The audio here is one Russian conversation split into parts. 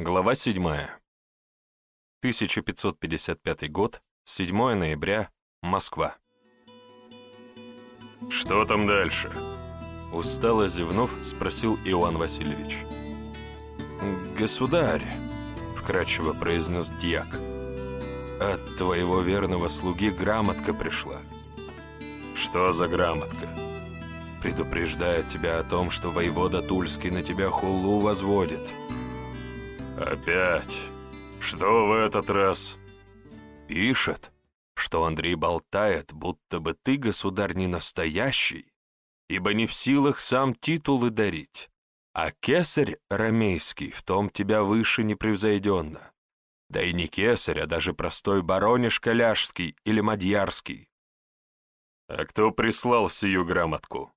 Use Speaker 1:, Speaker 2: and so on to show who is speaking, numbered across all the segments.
Speaker 1: Глава 7. 1555 год, 7 ноября, Москва.
Speaker 2: «Что там дальше?»
Speaker 1: Устало зевнув, спросил Иоанн Васильевич. «Государь», — вкратчиво произнес дьяк, — «от твоего верного слуги грамотка пришла».
Speaker 2: «Что за грамотка?»
Speaker 1: «Предупреждает тебя о том, что воевода Тульский на тебя хулу возводит».
Speaker 2: «Опять? Что в этот раз?»
Speaker 1: «Пишет, что Андрей болтает, будто бы ты, государь, не настоящий, ибо не в силах сам титулы дарить, а кесарь ромейский в том тебя выше непревзойденно. Да и не кесарь, а даже простой барониш Коляжский или Мадьярский.
Speaker 2: А кто прислал сию грамотку?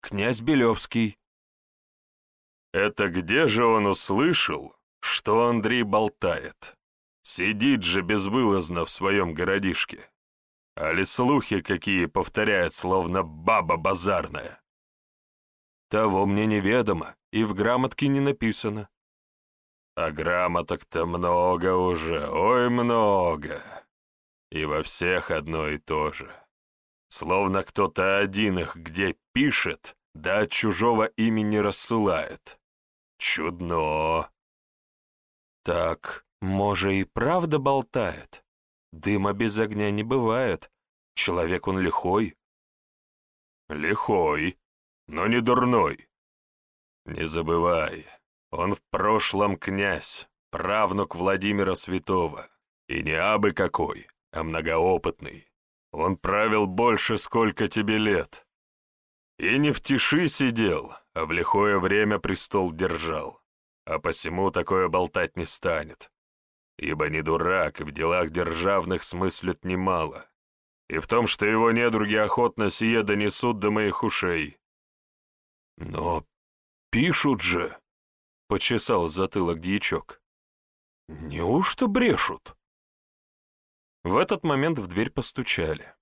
Speaker 1: Князь Белевский.
Speaker 2: Это где же он услышал, что Андрей болтает? Сидит же безвылазно в своем городишке. Али слухи какие повторяет, словно баба базарная.
Speaker 1: Того мне неведомо, и в грамотке не написано.
Speaker 2: А грамоток-то много уже, ой, много. И во всех одно и то же. Словно кто-то один их где пишет, да от чужого имени рассылает. Чудно.
Speaker 1: Так, може, и правда болтает? Дыма без огня не бывает. Человек он лихой.
Speaker 2: Лихой, но не дурной. Не забывай, он в прошлом князь, правнук Владимира Святого, и не абы какой, а многоопытный. Он правил больше, сколько тебе лет. И не в тиши сидел, а в лихое время престол держал, а посему такое болтать не станет, ибо не дурак в делах державных смыслит немало, и в том, что его недруги охотно сие донесут до моих ушей.
Speaker 1: Но пишут же, — почесал затылок дьячок. Неужто брешут? В этот момент в дверь постучали.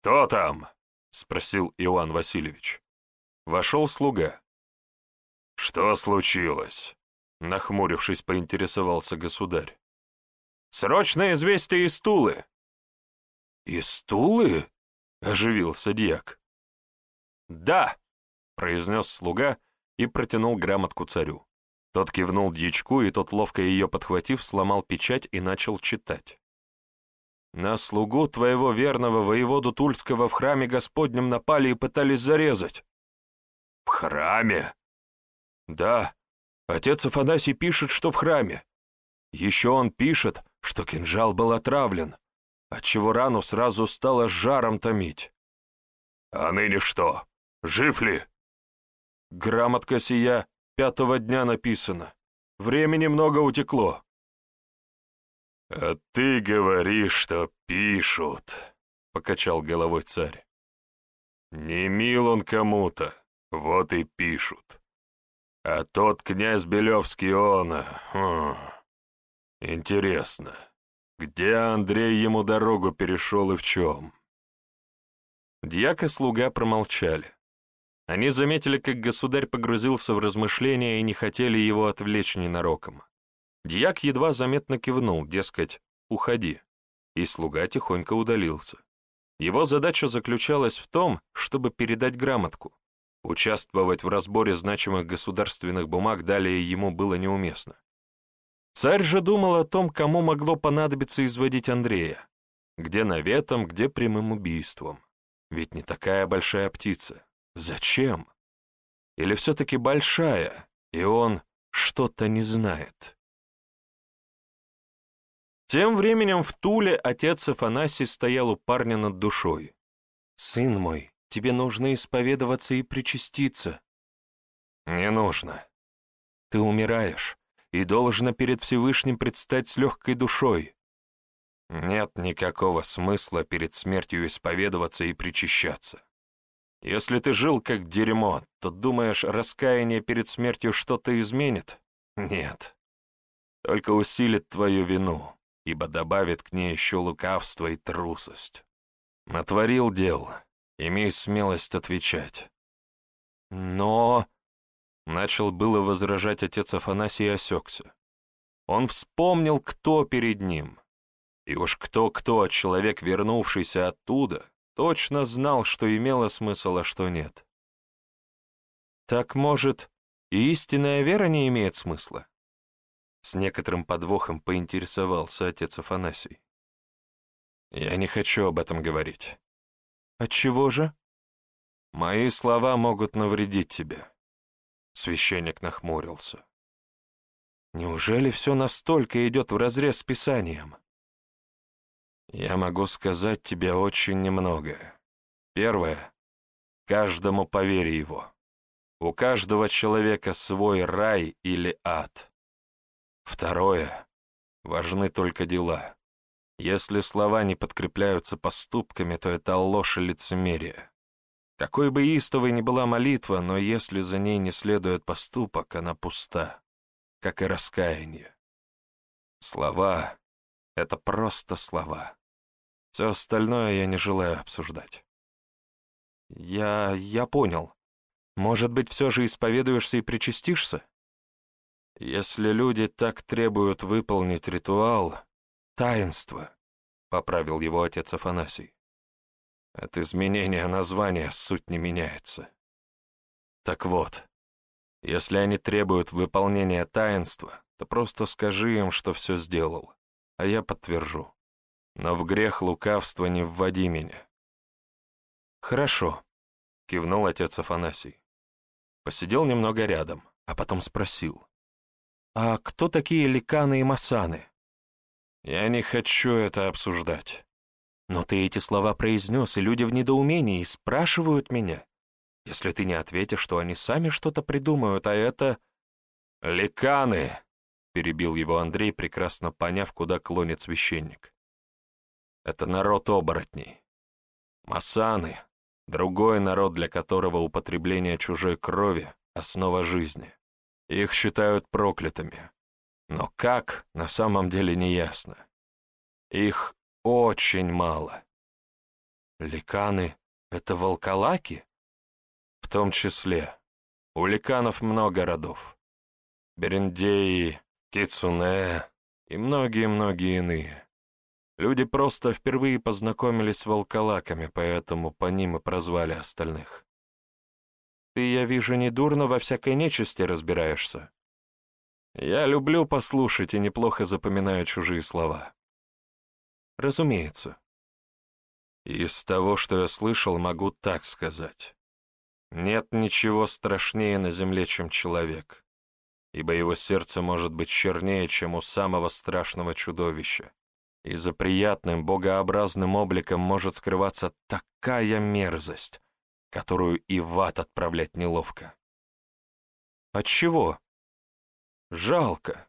Speaker 2: «Кто там?»
Speaker 1: — спросил Иоанн Васильевич. Вошел слуга.
Speaker 2: «Что случилось?»
Speaker 1: — нахмурившись, поинтересовался государь.
Speaker 2: «Срочное известие из Тулы!»
Speaker 1: «Из Тулы?» — оживился дьяк.
Speaker 2: «Да!»
Speaker 1: — произнес слуга и протянул грамотку царю. Тот кивнул дьячку, и тот, ловко ее подхватив, сломал печать и начал читать. «На слугу твоего верного воеводу Тульского в храме Господнем напали и пытались зарезать».
Speaker 2: «В храме?»
Speaker 1: «Да, отец Афанасий пишет, что в храме. Еще он пишет, что кинжал был отравлен, отчего рану сразу стало жаром томить».
Speaker 2: «А ныне что, жив ли?»
Speaker 1: Грамотка сия пятого дня написана. Времени много утекло.
Speaker 2: «А ты говоришь, что пишут», — покачал головой царь. «Не мил он кому-то, вот и пишут. А тот князь Белевский он... Хм, интересно, где Андрей ему дорогу перешел и в чем?»
Speaker 1: Дьяк и слуга промолчали. Они заметили, как государь погрузился в размышления и не хотели его отвлечь ненароком. Дьяк едва заметно кивнул, дескать, «Уходи», и слуга тихонько удалился. Его задача заключалась в том, чтобы передать грамотку. Участвовать в разборе значимых государственных бумаг далее ему было неуместно. Царь же думал о том, кому могло понадобиться изводить Андрея. Где наветом, где прямым убийством. Ведь не такая большая птица. Зачем? Или все-таки большая, и он что-то не знает? Тем временем в Туле отец Афанасий стоял у парня над душой. «Сын мой, тебе нужно исповедоваться и причаститься». «Не нужно. Ты умираешь и должна перед Всевышним предстать с легкой душой. Нет никакого смысла перед смертью исповедоваться и причащаться. Если ты жил как дерьмо, то думаешь, раскаяние перед смертью что-то изменит? Нет. Только усилит твою вину, ибо добавит к ней еще лукавство и трусость. Натворил дел, имей смелость отвечать. Но... Начал было возражать отец Афанасий и осекся. Он вспомнил, кто перед ним. И уж кто-кто, человек, вернувшийся оттуда, точно знал, что имело смысл, а что нет. Так, может, и истинная вера не имеет смысла? С некоторым подвохом поинтересовался отец Афанасий. Я не хочу об этом говорить. Отчего же? Мои слова могут навредить тебе. Священник нахмурился. Неужели все настолько идет вразрез с Писанием? Я могу сказать тебе очень немногое. Первое. Каждому поверь его. У каждого человека свой рай или ад. Второе. Важны только дела. Если слова не подкрепляются поступками, то это ложь и лицемерие. Какой бы истовой ни была молитва, но если за ней не следует поступок, она пуста, как и раскаяние. Слова — это просто слова. Все остальное я не желаю обсуждать. Я... я понял. Может быть, все же исповедуешься и причастишься? Если люди так требуют выполнить ритуал, таинство, — поправил его отец Афанасий. От изменения названия суть не меняется. Так вот, если они требуют выполнения таинства, то просто скажи им, что все сделал, а я подтвержу. Но в грех лукавства не вводи меня. Хорошо, — кивнул отец Афанасий. Посидел немного рядом, а потом спросил. «А кто такие ликаны и масаны?» «Я не хочу это обсуждать. Но ты эти слова произнес, и люди в недоумении спрашивают меня. Если ты не ответишь, что они сами что-то придумают, а это... «Ликаны!» — перебил его Андрей, прекрасно поняв, куда клонит священник. «Это народ оборотней. Масаны — другой народ, для которого употребление чужой крови — основа жизни. Их считают проклятыми. Но как, на самом деле не ясно. Их очень мало. Ликаны — это волколаки? В том числе. У ликанов много родов. Берендеи, кицуне и многие-многие иные. Люди просто впервые познакомились с волколаками, поэтому по ним и прозвали остальных. Ты, я вижу, недурно во всякой нечисти разбираешься. Я люблю послушать и неплохо запоминаю чужие слова. Разумеется. Из того, что я слышал, могу так сказать. Нет ничего страшнее на земле, чем человек, ибо его сердце может быть чернее, чем у самого страшного чудовища, и за приятным, богообразным обликом может скрываться такая мерзость, которую и в ад отправлять неловко. Отчего? Жалко.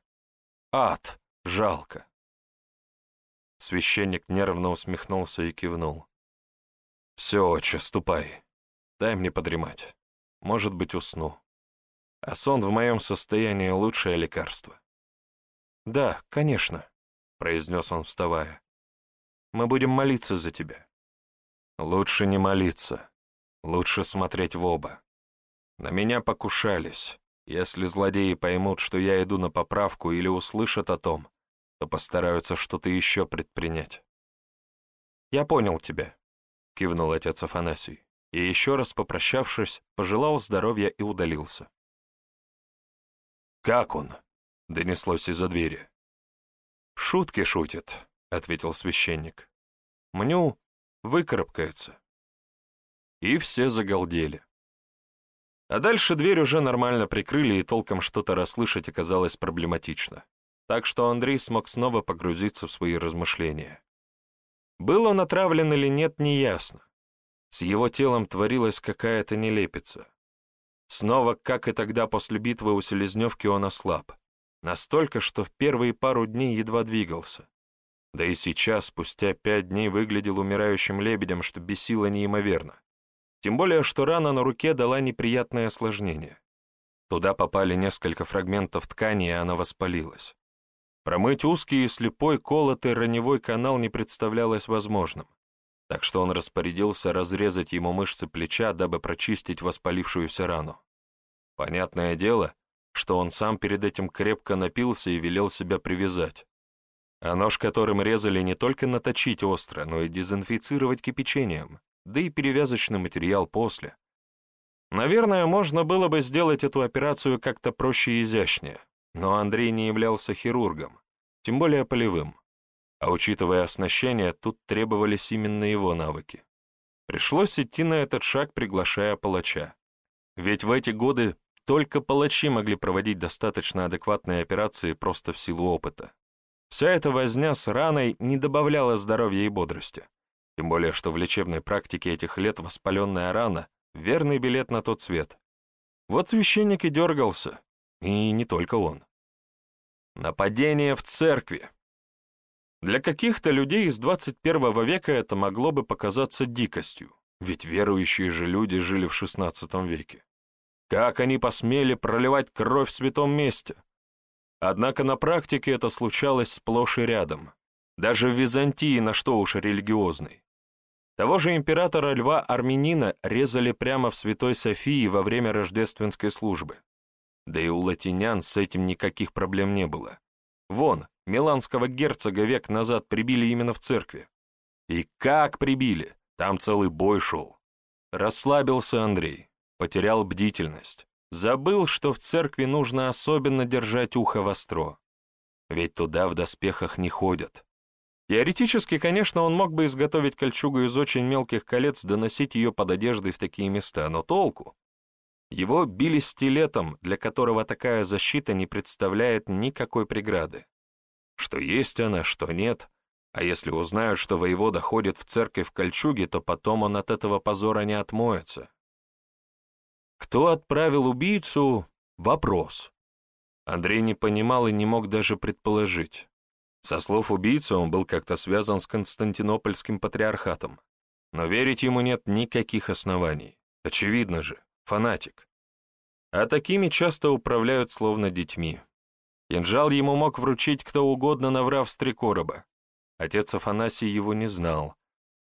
Speaker 1: Ад жалко. Священник нервно усмехнулся и кивнул. «Все, отче, ступай. Дай мне подремать. Может быть, усну. А сон в моем состоянии лучшее лекарство». «Да, конечно», — произнес он, вставая. «Мы будем молиться за тебя». «Лучше не молиться. Лучше смотреть в оба. На меня покушались. Если злодеи поймут, что я иду на поправку или услышат о том, то постараются что-то еще предпринять. «Я понял тебя», — кивнул отец Афанасий, и еще раз попрощавшись, пожелал здоровья и удалился. «Как он?» — донеслось из-за двери. «Шутки шутит», — ответил священник. «Мню выкарабкается». И все загалдели. А дальше дверь уже нормально прикрыли, и толком что-то расслышать оказалось проблематично так что Андрей смог снова погрузиться в свои размышления. Был он отравлен или нет, неясно. С его телом творилась какая-то нелепица. Снова, как и тогда после битвы у Селезневки, он ослаб. Настолько, что в первые пару дней едва двигался. Да и сейчас, спустя пять дней, выглядел умирающим лебедем, что бесило неимоверно. Тем более, что рана на руке дала неприятное осложнение. Туда попали несколько фрагментов ткани, и она воспалилась. Промыть узкий и слепой колотый раневой канал не представлялось возможным, так что он распорядился разрезать ему мышцы плеча, дабы прочистить воспалившуюся рану. Понятное дело, что он сам перед этим крепко напился и велел себя привязать. А нож, которым резали, не только наточить остро, но и дезинфицировать кипячением, да и перевязочный материал после. Наверное, можно было бы сделать эту операцию как-то проще и изящнее, но Андрей не являлся хирургом, тем более полевым. А учитывая оснащение, тут требовались именно его навыки. Пришлось идти на этот шаг, приглашая палача. Ведь в эти годы только палачи могли проводить достаточно адекватные операции просто в силу опыта. Вся эта возня с раной не добавляла здоровья и бодрости. Тем более, что в лечебной практике этих лет воспаленная рана — верный билет на тот свет. Вот священник и дергался, и не только он. Нападение в церкви. Для каких-то людей из 21 века это могло бы показаться дикостью, ведь верующие же люди жили в XVI веке. Как они посмели проливать кровь в святом месте? Однако на практике это случалось сплошь и рядом. Даже в Византии, на что уж религиозный. Того же императора Льва Армянина резали прямо в Святой Софии во время рождественской службы. Да и у латинян с этим никаких проблем не было. Вон, миланского герцога век назад прибили именно в церкви. И как прибили? Там целый бой шел. Расслабился Андрей, потерял бдительность. Забыл, что в церкви нужно особенно держать ухо востро. Ведь туда в доспехах не ходят. Теоретически, конечно, он мог бы изготовить кольчугу из очень мелких колец, доносить ее под одеждой в такие места, но толку? Его били стилетом, для которого такая защита не представляет никакой преграды. Что есть она, что нет. А если узнают, что воевода ходит в церковь в кольчуге, то потом он от этого позора не отмоется. Кто отправил убийцу — вопрос. Андрей не понимал и не мог даже предположить. Со слов убийцы он был как-то связан с Константинопольским патриархатом. Но верить ему нет никаких оснований. Очевидно же, фанатик. А такими часто управляют словно детьми. Кинжал ему мог вручить кто угодно, наврав с три короба. Отец Афанасий его не знал,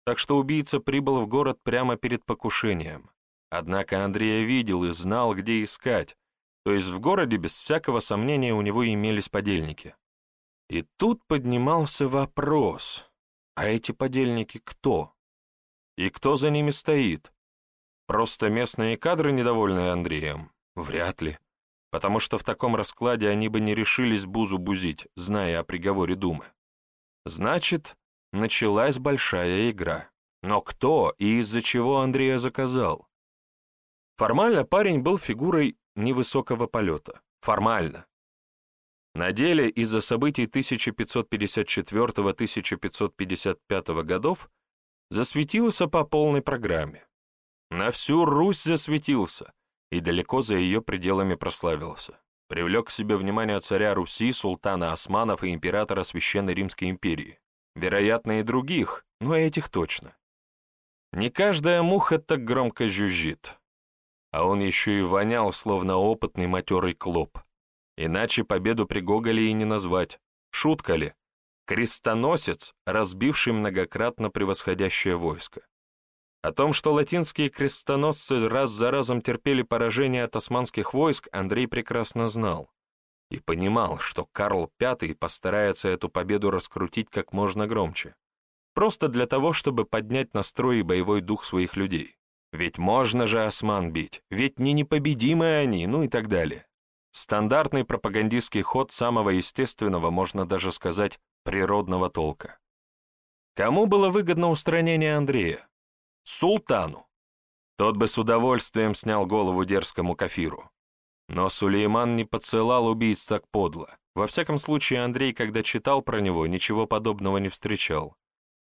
Speaker 1: так что убийца прибыл в город прямо перед покушением. Однако Андрея видел и знал, где искать, то есть в городе без всякого сомнения у него имелись подельники. И тут поднимался вопрос, а эти подельники кто? И кто за ними стоит? Просто местные кадры, недовольные Андреем? Вряд ли, потому что в таком раскладе они бы не решились Бузу бузить, зная о приговоре Думы. Значит, началась большая игра. Но кто и из-за чего Андрея заказал? Формально парень был фигурой невысокого полета. Формально. На деле из-за событий 1554-1555 годов засветился по полной программе. На всю Русь засветился и далеко за ее пределами прославился. Привлек к себе внимание царя Руси, султана Османов и императора Священной Римской империи. Вероятно, и других, но этих точно. Не каждая муха так громко жужжит а он еще и вонял, словно опытный матерый клоп. Иначе победу при Гоголе и не назвать. Шутка ли? Крестоносец, разбивший многократно превосходящее войско. О том, что латинские крестоносцы раз за разом терпели поражение от османских войск, Андрей прекрасно знал и понимал, что Карл V постарается эту победу раскрутить как можно громче, просто для того, чтобы поднять настрой и боевой дух своих людей. Ведь можно же осман бить, ведь не непобедимые они, ну и так далее. Стандартный пропагандистский ход самого естественного, можно даже сказать, природного толка. Кому было выгодно устранение Андрея? Султану. Тот бы с удовольствием снял голову дерзкому кафиру. Но Сулейман не подсылал убийц так подло. Во всяком случае, Андрей, когда читал про него, ничего подобного не встречал.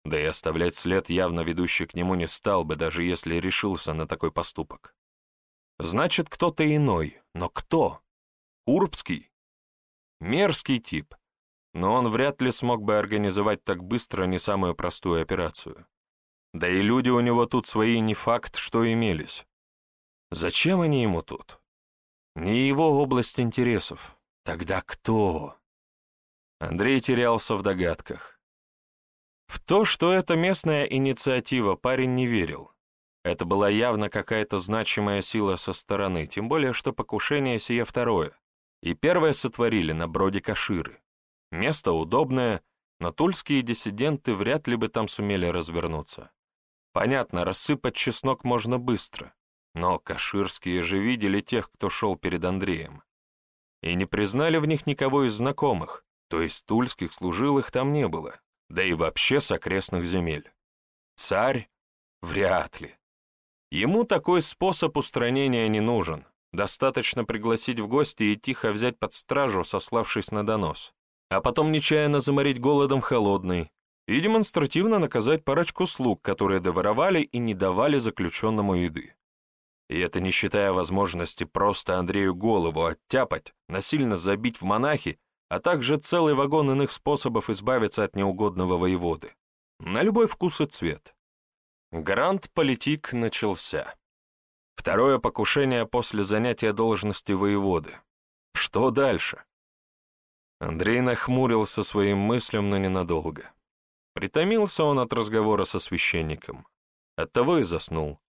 Speaker 1: Да и оставлять след, явно ведущий к нему, не стал бы, даже если решился на такой поступок. Значит, кто-то иной. Но кто? Урбский? Мерзкий тип. Но он вряд ли смог бы организовать так быстро не самую простую операцию. Да и люди у него тут свои не факт, что имелись. Зачем они ему тут? Не его область интересов. Тогда кто? Андрей терялся в догадках. В то, что это местная инициатива, парень не верил. Это была явно какая-то значимая сила со стороны, тем более, что покушение сие второе. И первое сотворили на броде Каширы. Место удобное, но тульские диссиденты вряд ли бы там сумели развернуться. Понятно, рассыпать чеснок можно быстро, но каширские же видели тех, кто шел перед Андреем. И не признали в них никого из знакомых, то есть тульских служилых там не было, да и вообще с окрестных земель. Царь? Вряд ли. Ему такой способ устранения не нужен. Достаточно пригласить в гости и тихо взять под стражу, сославшись на донос, а потом нечаянно заморить голодом холодный и демонстративно наказать парочку слуг, которые доворовали и не давали заключенному еды. И это не считая возможности просто Андрею голову оттяпать, насильно забить в монахи, а также целый вагон иных способов избавиться от неугодного воеводы. На любой вкус и цвет. Гранд-политик начался. Второе покушение после занятия должности воеводы. Что дальше? Андрей нахмурился своим мыслям, но ненадолго. Притомился он от разговора со священником. Оттого и заснул.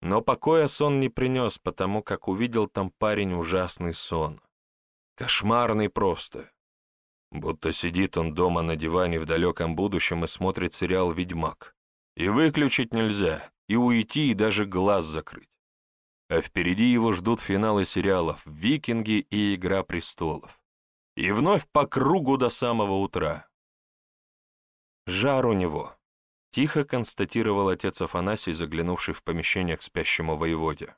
Speaker 1: Но покоя сон не принес, потому как увидел там парень ужасный сон. Кошмарный просто. Будто сидит он дома на диване в далеком будущем и смотрит сериал «Ведьмак». И выключить нельзя, и уйти, и даже глаз закрыть. А впереди его ждут финалы сериалов «Викинги» и «Игра престолов». И вновь по кругу до самого утра. Жар у него, тихо констатировал отец Афанасий, заглянувший в помещение к спящему воеводе.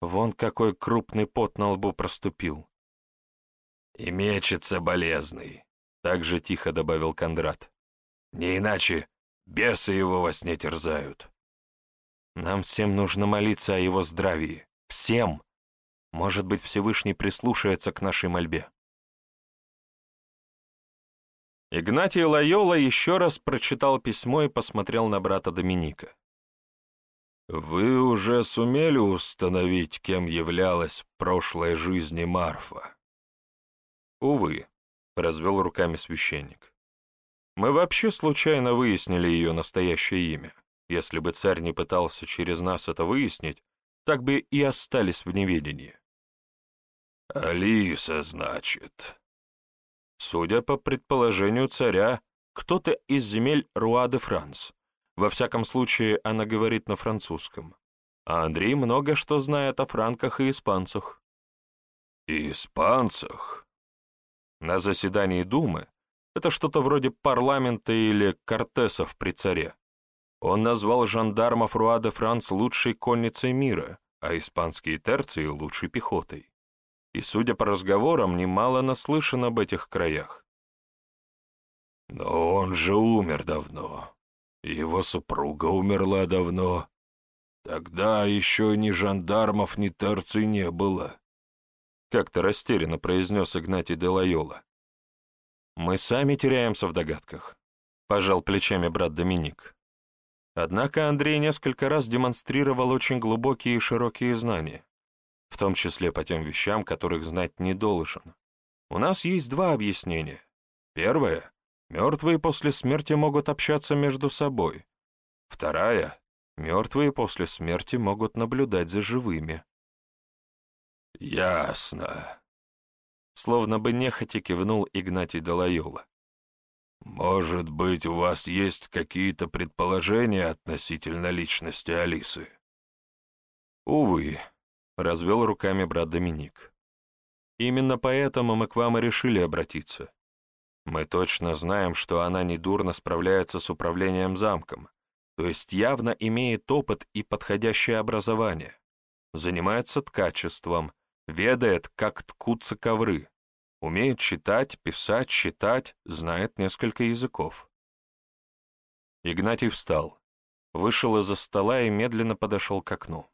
Speaker 1: Вон какой крупный пот на лбу проступил. «И мечется болезный», — так же тихо добавил Кондрат. «Не иначе Бесы его во сне терзают. Нам всем нужно молиться о его здравии. Всем. Может быть, Всевышний прислушается к нашей мольбе. Игнатий Лайола еще раз прочитал письмо и посмотрел на брата Доминика. «Вы уже сумели установить, кем являлась в прошлой жизни Марфа?» «Увы», — развел руками священник. Мы вообще случайно выяснили ее настоящее имя. Если бы царь не пытался через нас это выяснить, так бы и остались в неведении. «Алиса, значит?» Судя по предположению царя, кто-то из земель Руа-де-Франс. Во всяком случае, она говорит на французском. А Андрей много что знает о франках и испанцах. «Испанцах?» На заседании Думы это что-то вроде парламента или кортесов при царе. Он назвал жандармов Руа Франц лучшей конницей мира, а испанские терции — лучшей пехотой. И, судя по разговорам, немало наслышан об этих краях. Но он же умер давно. Его супруга умерла давно. Тогда еще ни жандармов, ни терций не было. Как-то растерянно произнес Игнатий де Лайола. Мы сами теряемся в догадках, пожал плечами брат Доминик. Однако Андрей несколько раз демонстрировал очень глубокие и широкие знания, в том числе по тем вещам, которых знать не должен. У нас есть два объяснения. Первое — мертвые после смерти могут общаться между собой. Вторая — мертвые после смерти могут наблюдать за живыми. «Ясно», словно бы нехотя кивнул Игнатий Далайола. «Может быть, у вас есть какие-то предположения относительно личности Алисы?» «Увы», — развел руками брат Доминик. «Именно поэтому мы к вам и решили обратиться. Мы точно знаем, что она недурно справляется с управлением замком, то есть явно имеет опыт и подходящее образование, занимается ткачеством, ведает, как ткутся ковры, умеет читать, писать, считать, знает несколько языков. Игнатий встал, вышел из-за стола и медленно подошел к окну.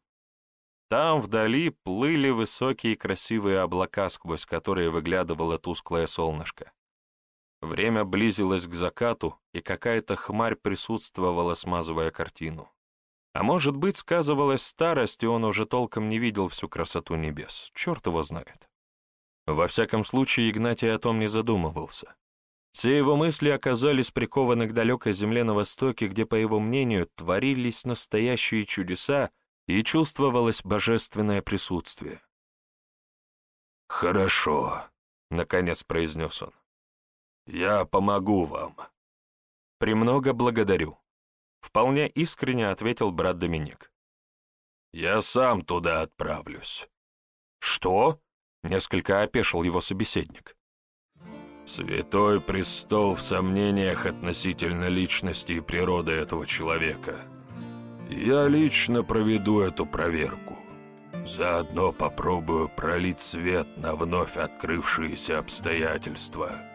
Speaker 1: Там вдали плыли высокие красивые облака, сквозь которые выглядывало тусклое солнышко. Время близилось к закату, и какая-то хмарь присутствовала, смазывая картину. А может быть, сказывалась старость, и он уже толком не видел всю красоту небес. Черт его знает. Во всяком случае, Игнатий о том не задумывался. Все его мысли оказались прикованы к далекой земле на востоке, где, по его мнению, творились настоящие чудеса и чувствовалось божественное присутствие.
Speaker 2: «Хорошо», — наконец произнес он. «Я помогу вам».
Speaker 1: «Премного благодарю», — вполне искренне ответил брат Доминик.
Speaker 2: «Я сам туда отправлюсь».
Speaker 1: «Что?» — несколько опешил его собеседник.
Speaker 2: «Святой престол в сомнениях относительно личности и природы этого человека. Я лично проведу эту проверку. Заодно попробую пролить свет на вновь открывшиеся обстоятельства».